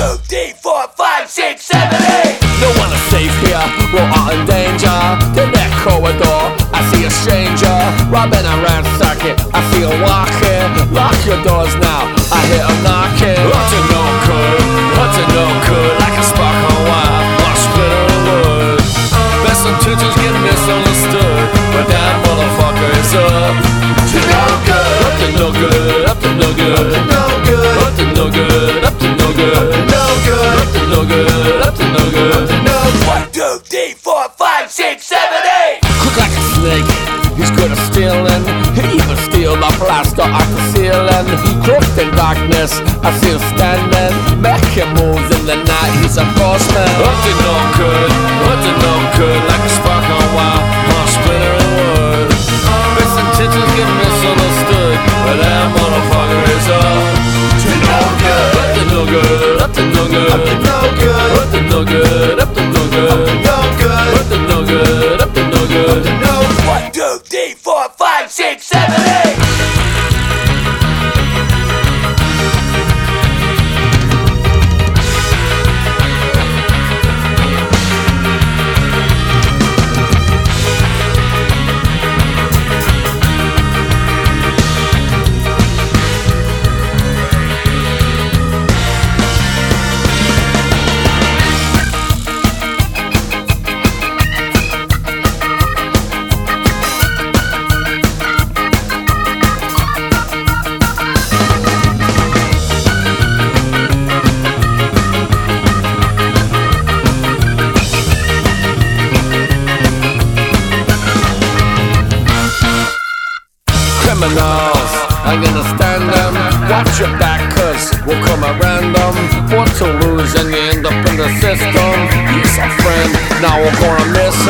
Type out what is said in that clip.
two, three, four, five, six, seven, eight. No one is safe here, we're all in danger. In that corridor, I see a stranger. Robbing a ransacking, I see him walking. Lock your doors five, six, seven, eight. Cook like a snake, he's good at stealing. He even steal the plaster off the ceiling. Crooked in darkness, I see him standing. Making moves in the night, he's a boss man. Up to no good, up to no good. Like a spark on wire, on splinter and wood. Best intentions get misunderstood, but that motherfucker is up to no good. Up to no good, up to no good. No good, Up to no good, up to no good, up to no good. no. One, two, three, four, five, six, I'm gonna stand them. Watch your back, cause we'll come at random. For to lose and you end up in the system. He's a friend, now we're gonna miss